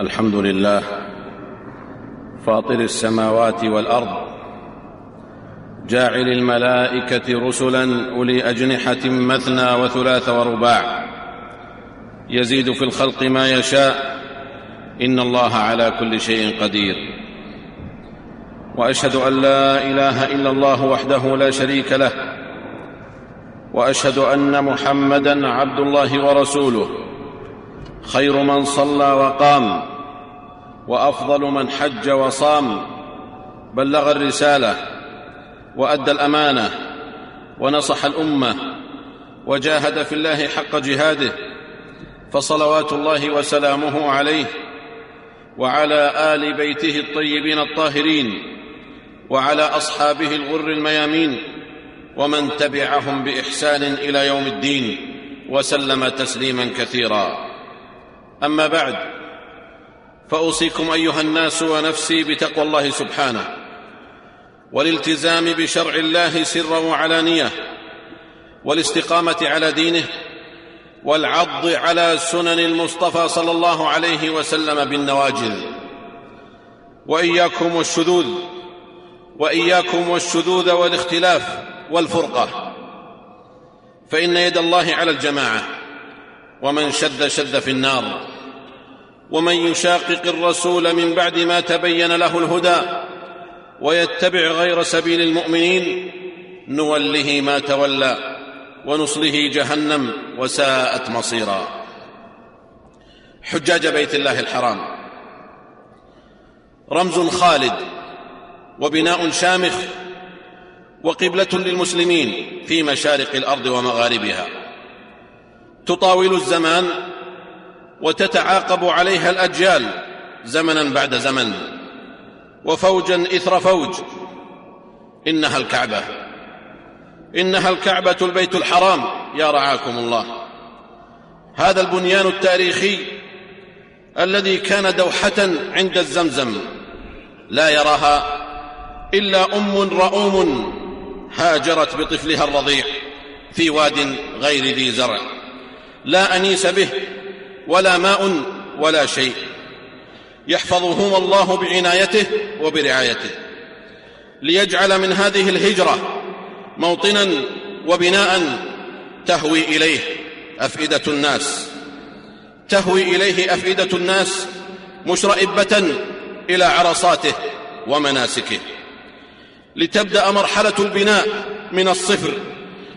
الحمد لله فاطر السماوات والأرض جاعل الملائكة رسلا أولي أجنحة مثنى وثلاث ورباع يزيد في الخلق ما يشاء إن الله على كل شيء قدير. وأشهد أن لا إله إلا الله وحده لا شريك له وأشهد أن محمدا عبد الله ورسوله خير من صلى وقام وأفضل من حج وصام. بلغ الرسالة وأدى الأمانة ونصح الأمة وجاهد في الله حق جهاده. فصلوات الله وسلامه عليه وعلى آل بيته الطيبين الطاهرين وعلى أصحابه الغر الميامين ومن تبعهم بإحسان إلى يوم الدين وسلم تسليما كثيرا. أما بعد فأوصيكم أيها الناس ونفسي بتقوى الله سبحانه والالتزام بشرع الله سرا وعلانية والاستقامة على دينه والعض على سنن المصطفى صلى الله عليه وسلم بالنواجذ. وإياكم والشذوذ وإياكم والشذوذ والاختلاف والفرقة. فإن يد الله على الجماعة ومن شد شد في النار. ومن يشاقق الرسول من بعد ما تبين له الهدى ويتبع غير سبيل المؤمنين نوله ما تولى ونصله جهنم وساءت مصيرا. حجاج بيت الله الحرام. رمز خالد وبناء شامخ وقبلة للمسلمين في مشارق الأرض ومغاربها. تطاول الزمان وتتعاقب عليها الأجيال زمنا بعد زمن وفوجا إثر فوج. إنها الكعبة. إنها الكعبة البيت الحرام. يا رعاكم الله. هذا البنيان التاريخي الذي كان دوحة عند الزمزم. لا يراها إلا أم رؤوم هاجرت بطفلها الرضيع في واد غير ذي زرع. لا أنيس به ولا ماء ولا شيء. يحفظهما الله بعنايته وبرعايته. ليجعل من هذه الهجرة موطنا وبناء تهوي إليه أفئدة الناس. تهوي إليه أفئدة الناس مشرئبة إلى عرصاته ومناسكه. لتبدأ مرحلة البناء من الصفر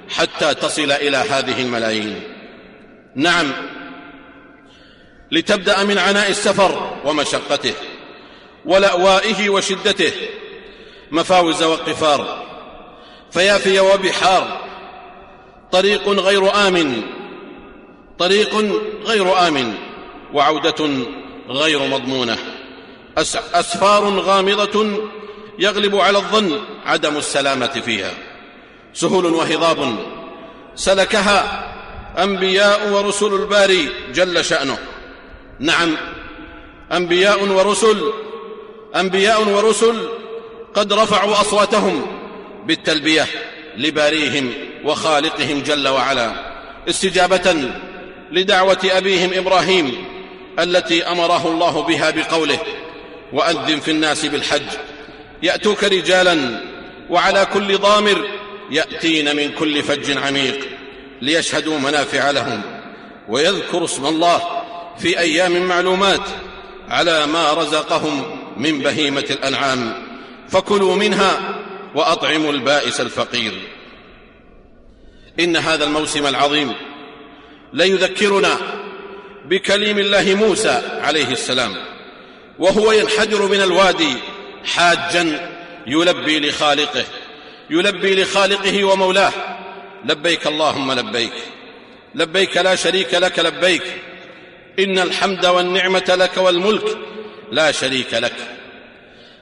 حتى تصل إلى هذه الملايين. نعم لتبدأ من عناء السفر ومشقته ولأوائه وشدته مفاوز وقفار. فيافي وبحار طريق غير آمن. طريق غير آمن. وعودة غير مضمونة. أسفار غامضة يغلب على الظن عدم السلامة فيها. سهول وهضاب. سلكها أنبياء ورسل الباري جل شأنه. نعم. أنبياء ورسل أنبياء ورسل قد رفعوا أصواتهم بالتلبية لباريهم وخالقهم جل وعلا استجابة لدعوة أبيهم إبراهيم التي أمره الله بها بقوله وأذن في الناس بالحج يأتوك رجالا وعلى كل ضامر يأتين من كل فج عميق ليشهدوا منافع لهم ويذكروا اسم الله في أيام معلومات على ما رزقهم من بهيمة الأنعام. فكلوا منها وأطعموا البائس الفقير. إن هذا الموسم العظيم ليذكرنا بكليم الله موسى عليه السلام وهو ينحدر من الوادي حاجا يلبي لخالقه يلبي لخالقه ومولاه. لبيك اللهم لبيك لبيك لا شريك لك لبيك إن الحمد والنعمة لك والملك لا شريك لك.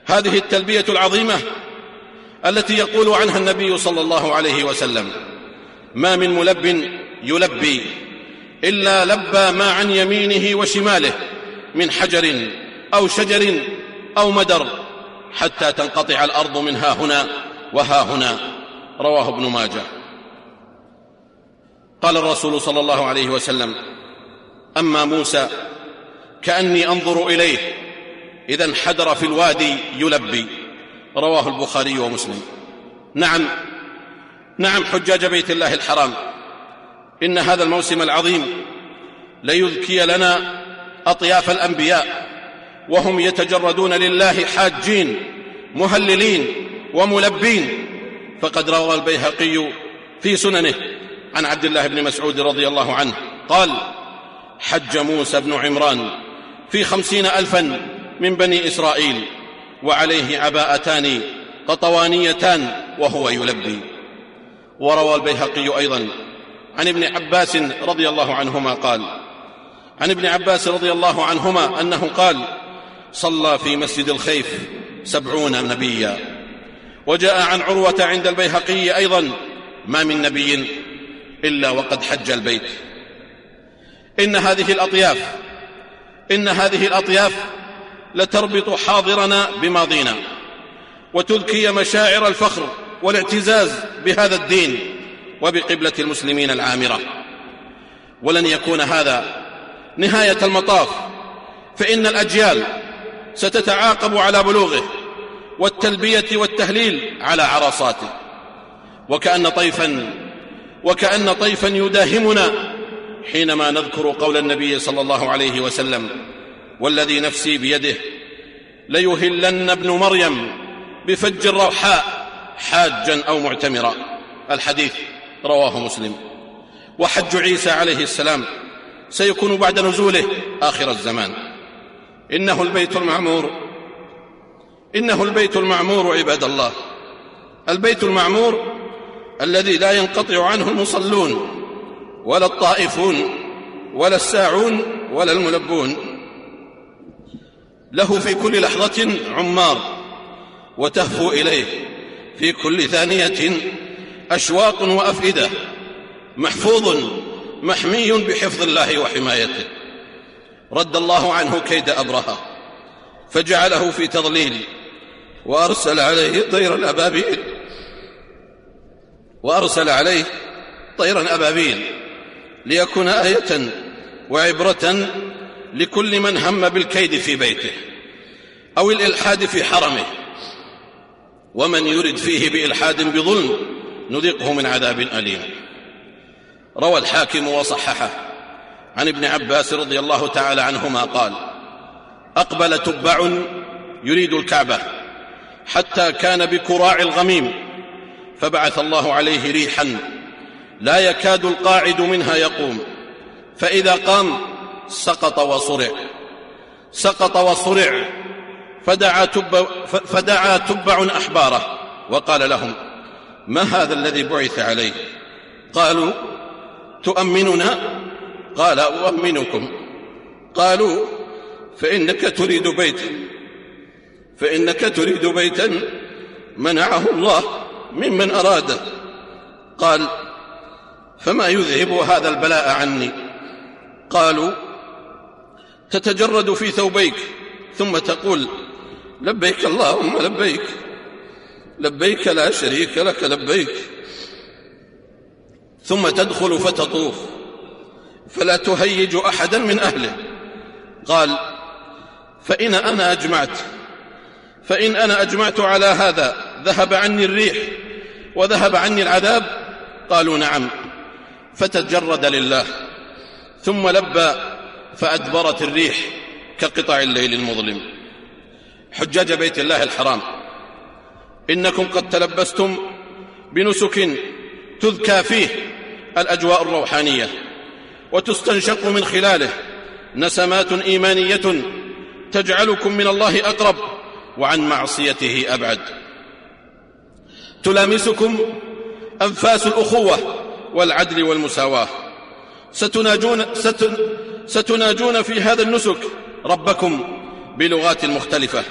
هذه التلبية العظيمة التي يقول عنها النبي صلى الله عليه وسلم ما من ملب يلبي إلا لبى ما عن يمينه وشماله من حجر أو شجر أو مدر حتى تنقطع الأرض من ها هنا وها هنا. رواه ابن ماجه. قال الرسول صلى الله عليه وسلم أما موسى كأني أنظر إليه إذا انحدر في الوادي يلبي. رواه البخاري ومسلم. نعم نعم حجاج بيت الله الحرام. إن هذا الموسم العظيم ليذكي لنا أطياف الأنبياء وهم يتجردون لله حاجين مهللين وملبين. فقد روى البيهقي في سننه عن عبد الله بن مسعود رضي الله عنه قال حج موسى بن عمران في خمسين الفا من بني إسرائيل وعليه عباءتان قطوانيتان وهو يلبي. وروى البيهقي أيضا عن ابن عباس رضي الله عنهما قال عن ابن عباس رضي الله عنهما أنه قال صلى في مسجد الخيف سبعون نبيا. وجاء عن عروة عند البيهقي أيضا ما من نبي إلا وقد حج البيت. إن هذه الأطياف إن هذه الأطياف لتربط حاضرنا بماضينا وتذكي مشاعر الفخر والاعتزاز بهذا الدين وبقبلة المسلمين العامرة. ولن يكون هذا نهاية المطاف فإن الأجيال ستتعاقب على بلوغه والتلبية والتهليل على عرصاته وكأن طيفا وكأن طيفا يداهمنا حينما نذكر قول النبي صلى الله عليه وسلم والذي نفسي بيده ليهلن ابن مريم بفج الروحاء حاجا أو معتمرا. الحديث رواه مسلم. وحج عيسى عليه السلام سيكون بعد نزوله آخر الزمان. إنه البيت المعمور. إنه البيت المعمور عباد الله. البيت المعمور الذي لا ينقطع عنه المصلون. ولا الطائفون ولا الساعون ولا الملبون. له في كل لحظة عمار وتهفو إليه في كل ثانية أشواق وأفئدة محفوظ محمي بحفظ الله وحمايته. رد الله عنه كيد أبرهة فجعله في تضليل وأرسل عليه طير الأبابيل وأرسل عليه طيرا ابابيل ليكون آية وعبرة لكل من هم بالكيد في بيته أو الإلحاد في حرمه. ومن يرد فيه بإلحاد بظلم نذقه من عذاب أليم. روى الحاكم وصححه عن ابن عباس رضي الله تعالى عنهما قال أقبل تبع يريد الكعبة حتى كان بكراع الغميم فبعث الله عليه ريحا لا يكاد القاعد منها يقوم. فإذا قام سقط وصرع سقط وصرع فدعا, تب فدعا تبع أحباره وقال لهم ما هذا الذي بعث عليه؟ قالوا تؤمننا؟ قال أؤمنكم. قالوا فإنك تريد بيتا. فإنك تريد بيتا منعه الله ممن أراده. قال فما يذهب هذا البلاء عني؟ قالوا تتجرد في ثوبيك. ثم تقول لبيك اللهم لبيك. لبيك لا شريك لك لبيك. ثم تدخل فتطوف. فلا تهيج أحدا من أهله. قال فإن أنا أجمعت. فإن أنا أجمعت على هذا ذهب عني الريح وذهب عني العذاب؟ قالوا نعم. فتجرد لله ثم لبى فأدبرت الريح كقطع الليل المظلم. حجاج بيت الله الحرام إنكم قد تلبستم بنسك تذكى فيه الأجواء الروحانية وتستنشق من خلاله نسمات إيمانية تجعلكم من الله أقرب وعن معصيته أبعد. تلامسكم أنفاس الأخوة والعدل والمساواة. ستناجون, ستن ستناجون في هذا النسك ربكم بلغات مختلفة.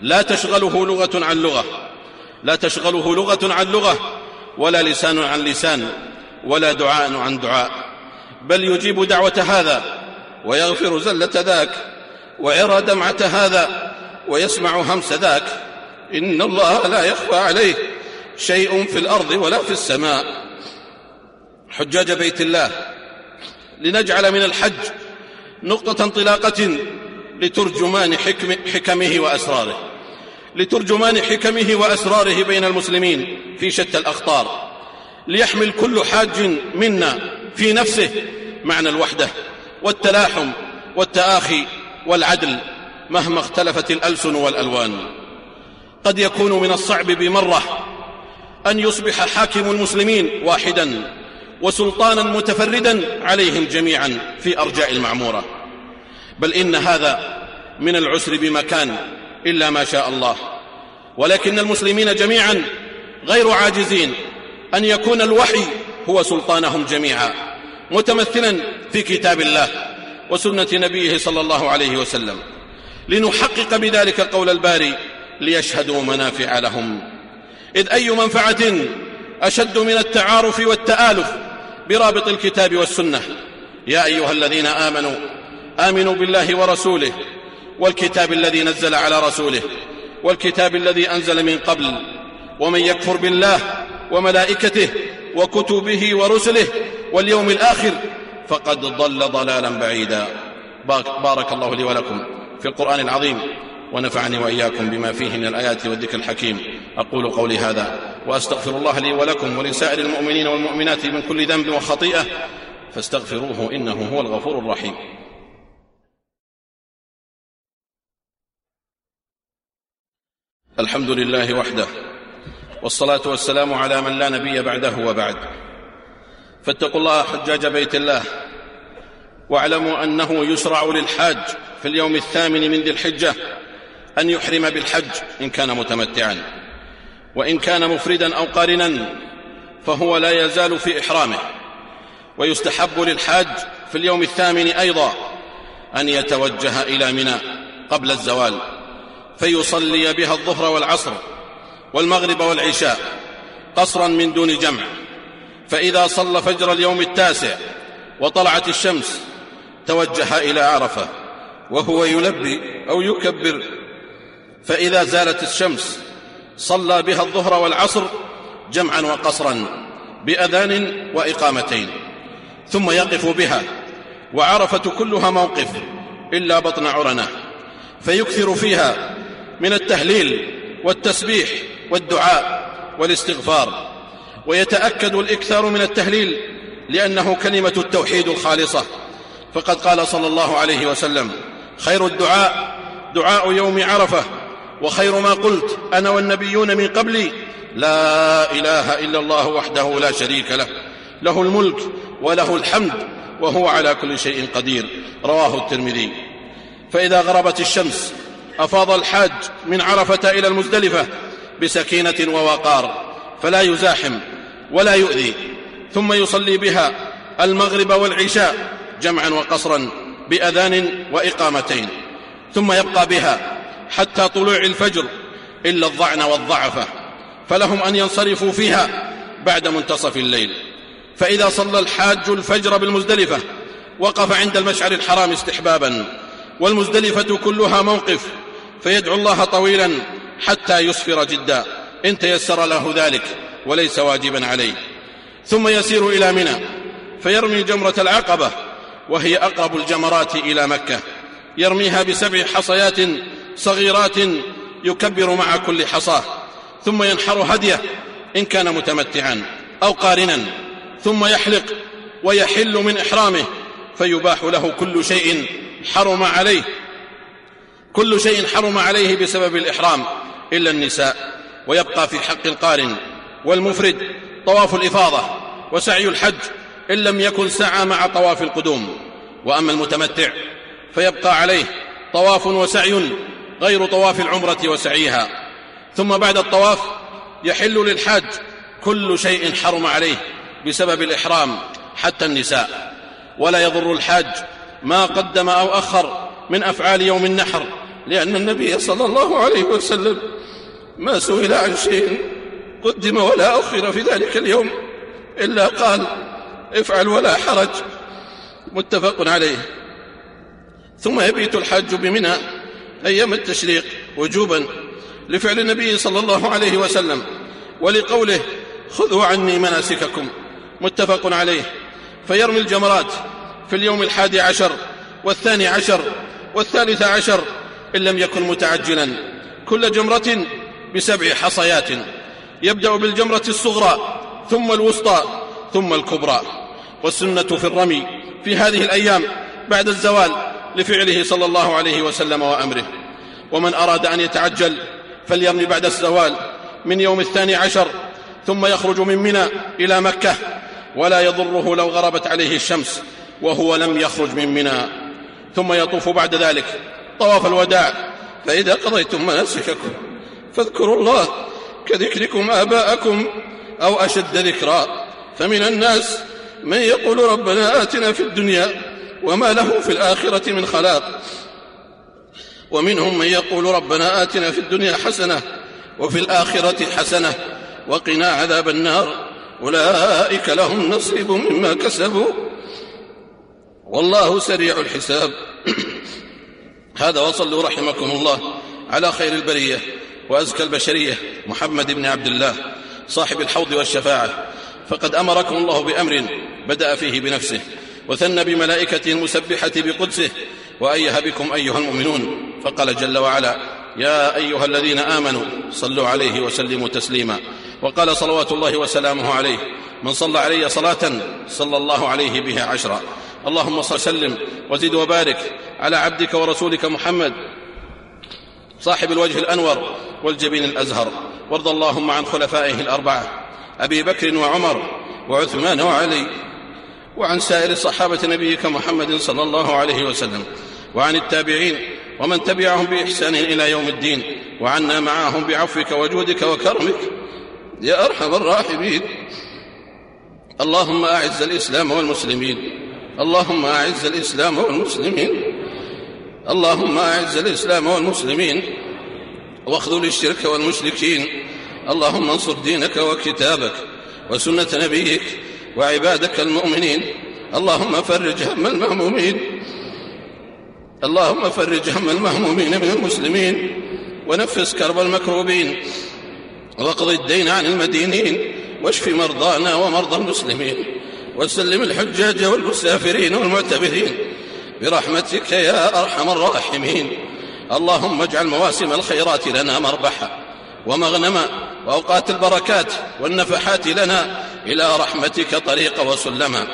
لا تشغله لغة عن لغة. لا تشغله لغة عن لغة ولا لسان عن لسان ولا دعاء عن دعاء. بل يجيب دعوة هذا ويغفر زلة ذاك ويرى دمعة هذا ويسمع همس ذاك. إن الله لا يخفى عليه شيء في الأرض ولا في السماء. حجاج بيت الله لنجعل من الحج نقطة انطلاقة لترجمان حكم حكمه وأسراره. لترجمان حكمه وأسراره بين المسلمين في شتى الأخطار. ليحمل كل حاج منا في نفسه معنى الوحدة والتلاحم والتآخي والعدل مهما اختلفت الألسن والألوان. قد يكون من الصعب بمرة أن يصبح حاكم المسلمين واحدا. وسلطانا متفردا عليهم جميعا في أرجاء المعمورة. بل إن هذا من العسر بمكان إلا ما شاء الله. ولكن المسلمين جميعا غير عاجزين أن يكون الوحي هو سلطانهم جميعا متمثلا في كتاب الله وسنة نبيه صلى الله عليه وسلم. لنحقق بذلك قول الباري ليشهدوا منافع لهم. إذ أي منفعة أشد من التعارف والتآلف برابط الكتاب والسنة. يا أيها الذين آمنوا آمنوا بالله ورسوله والكتاب الذي نزل على رسوله والكتاب الذي أنزل من قبل ومن يكفر بالله وملائكته وكتبه ورسله واليوم الآخر فقد ضل ضلالا بعيدا. بارك الله لي ولكم في القرآن العظيم ونفعني وإياكم بما فيه من الآيات والذكر الحكيم. أقول قولي هذا وأستغفر الله لي ولكم ولسائر المؤمنين والمؤمنات من كل ذنب وخطيئة فاستغفروه إنه هو الغفور الرحيم. الحمد لله وحده والصلاة والسلام على من لا نبي بعده وبعد. فاتقوا الله حجاج بيت الله واعلموا أنه يشرع للحاج في اليوم الثامن من ذي الحجة أن يحرم بالحج إن كان متمتعا. وإن كان مفردا أو قارنا فهو لا يزال في إحرامه. ويستحب للحاج في اليوم الثامن أيضا أن يتوجه إلى منى قبل الزوال فيصلي بها الظهر والعصر والمغرب والعشاء قصرا من دون جمع. فإذا صلى فجر اليوم التاسع وطلعت الشمس توجه إلى عرفة وهو يلبي أو يكبر. فإذا زالت الشمس صلى بها الظهر والعصر جمعا وقصرا بأذان وإقامتين ثم يقف بها وعرفة كلها موقف إلا بطن عرنة فيكثر فيها من التهليل والتسبيح والدعاء والاستغفار ويتأكد الإكثار من التهليل لأنه كلمة التوحيد الخالصة. فقد قال صلى الله عليه وسلم خير الدعاء دعاء يوم عرفة وخير ما قلت أنا والنبيون من قبلي لا إله إلا الله وحده لا شريك له له الملك وله الحمد وهو على كل شيء قدير رواه الترمذي. فإذا غربت الشمس أفاض الحاج من عرفة إلى المزدلفة بسكينة ووقار فلا يزاحم ولا يؤذي ثم يصلي بها المغرب والعشاء جمعا وقصرا بأذان وإقامتين ثم يبقى بها حتى طلوع الفجر إلا الظعن والضعفة فلهم أن ينصرفوا فيها بعد منتصف الليل. فإذا صلى الحاج الفجر بالمزدلفة وقف عند المشعر الحرام استحبابا والمزدلفة كلها موقف فيدعو الله طويلا حتى يسفر جدا. إن تيسر له ذلك وليس واجبا عليه. ثم يسير إلى منى فيرمي جمرة العقبة وهي أقرب الجمرات إلى مكة. يرميها بسبع حصيات صغيرات يكبر مع كل حصاة ثم ينحر هديه إن كان متمتعا أو قارنا ثم يحلق ويحل من إحرامه فيباح له كل شيء حرم عليه كل شيء حرم عليه بسبب الإحرام إلا النساء ويبقى في حق القارن والمفرد طواف الإفاضة وسعي الحج إن لم يكن سعى مع طواف القدوم وأما المتمتع فيبقى عليه طواف وسعي غير طواف العمرة وسعيها. ثم بعد الطواف يحل للحاج كل شيء حرم عليه بسبب الإحرام حتى النساء. ولا يضر الحاج ما قدم أو أخر من أفعال يوم النحر لأن النبي صلى الله عليه وسلم ما سئل عن شيء قدم ولا أخر في ذلك اليوم إلا قال افعل ولا حرج. متفق عليه. ثم يبيت الحاج بمنى أيام التشريق وجوبا لفعل النبي صلى الله عليه وسلم ولقوله خذوا عني مناسككم متفق عليه. فيرمي الجمرات في اليوم الحادي عشر والثاني عشر والثالث عشر إن لم يكن متعجلا. كل جمرة بسبع حصيات. يبدأ بالجمرة الصغرى ثم الوسطى ثم الكبرى. والسنة في الرمي في هذه الأيام بعد الزوال لفعله صلى الله عليه وسلم وأمره. ومن أراد أن يتعجل فليرمي بعد الزوال من يوم الثاني عشر ثم يخرج من منى إلى مكة ولا يضره لو غربت عليه الشمس وهو لم يخرج من منى. ثم يطوف بعد ذلك. طواف الوداع. فإذا قضيتم مناسككم فاذكروا الله كذكركم آباءكم أو أشد ذكرا. فمن الناس من يقول ربنا آتنا في الدنيا وما له في الآخرة من خلاق. ومنهم من يقول ربنا آتنا في الدنيا حسنة وفي الآخرة حسنة وقنا عذاب النار. أولئك لهم نصيب مما كسبوا. والله سريع الحساب. هذا وصلوا رحمكم الله على خير البرية وأزكى البشرية محمد بن عبد الله صاحب الحوض والشفاعة. فقد أمركم الله بأمر بدأ فيه بنفسه. وثنى بملائكته المسبحة بقدسه وأيه بكم أيها المؤمنون فقال جل وعلا يا أيها الذين آمنوا صلوا عليه وسلموا تسليما. وقال صلوات الله وسلامه عليه من صلى علي صلاة صلى الله عليه بها عشرا. اللهم صل وسلم وزد وبارك على عبدك ورسولك محمد صاحب الوجه الأنور والجبين الأزهر. وارض اللهم عن خلفائه الأربعة أبي بكر وعمر وعثمان وعلي وعن سائر صحابة نبيك محمد صلى الله عليه وسلم وعن التابعين ومن تبعهم بإحسان إلى يوم الدين وعنا معهم بعفوك وجودك وكرمك. يا أرحم الراحمين. اللهم أعز الإسلام والمسلمين. اللهم أعز الإسلام والمسلمين. اللهم أعز الإسلام والمسلمين. واخذل الشرك والمشركين. اللهم انصر دينك وكتابك وسنة نبيك وعبادك المؤمنين. اللهم فرج هم المهمومين. اللهم فرج هم المهمومين من المسلمين. ونفس كرب المكروبين. واقض الدين عن المدينين. واشف مرضانا ومرضى المسلمين. وسلم الحجاج والمسافرين والمعتبرين. برحمتك يا أرحم الراحمين. اللهم اجعل مواسم الخيرات لنا مربحا ومغنما وأوقات البركات والنفحات لنا إلى رحمتك طريق وسلما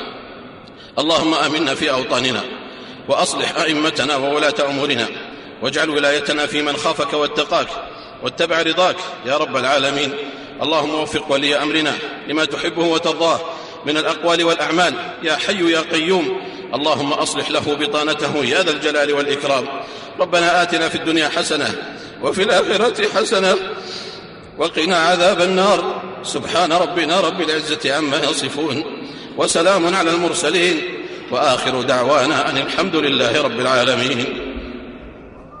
اللهم آمنا في أوطاننا وأصلح أئمتنا وولاة أمورنا واجعل ولايتنا في من خافك واتقاك واتبع رضاك يا رب العالمين. اللهم وفق ولي أمرنا لما تحبه وترضاه من الأقوال والأعمال. يا حي يا قيوم اللهم أصلح له بطانته يا ذا الجلال والإكرام. ربنا آتنا في الدنيا حسنة وفي الآخرة حسنة وقنا عذاب النار. سبحان ربنا رب العزة عما يصفون. وسلام على المرسلين. وآخر دعوانا أن الحمد لله رب العالمين.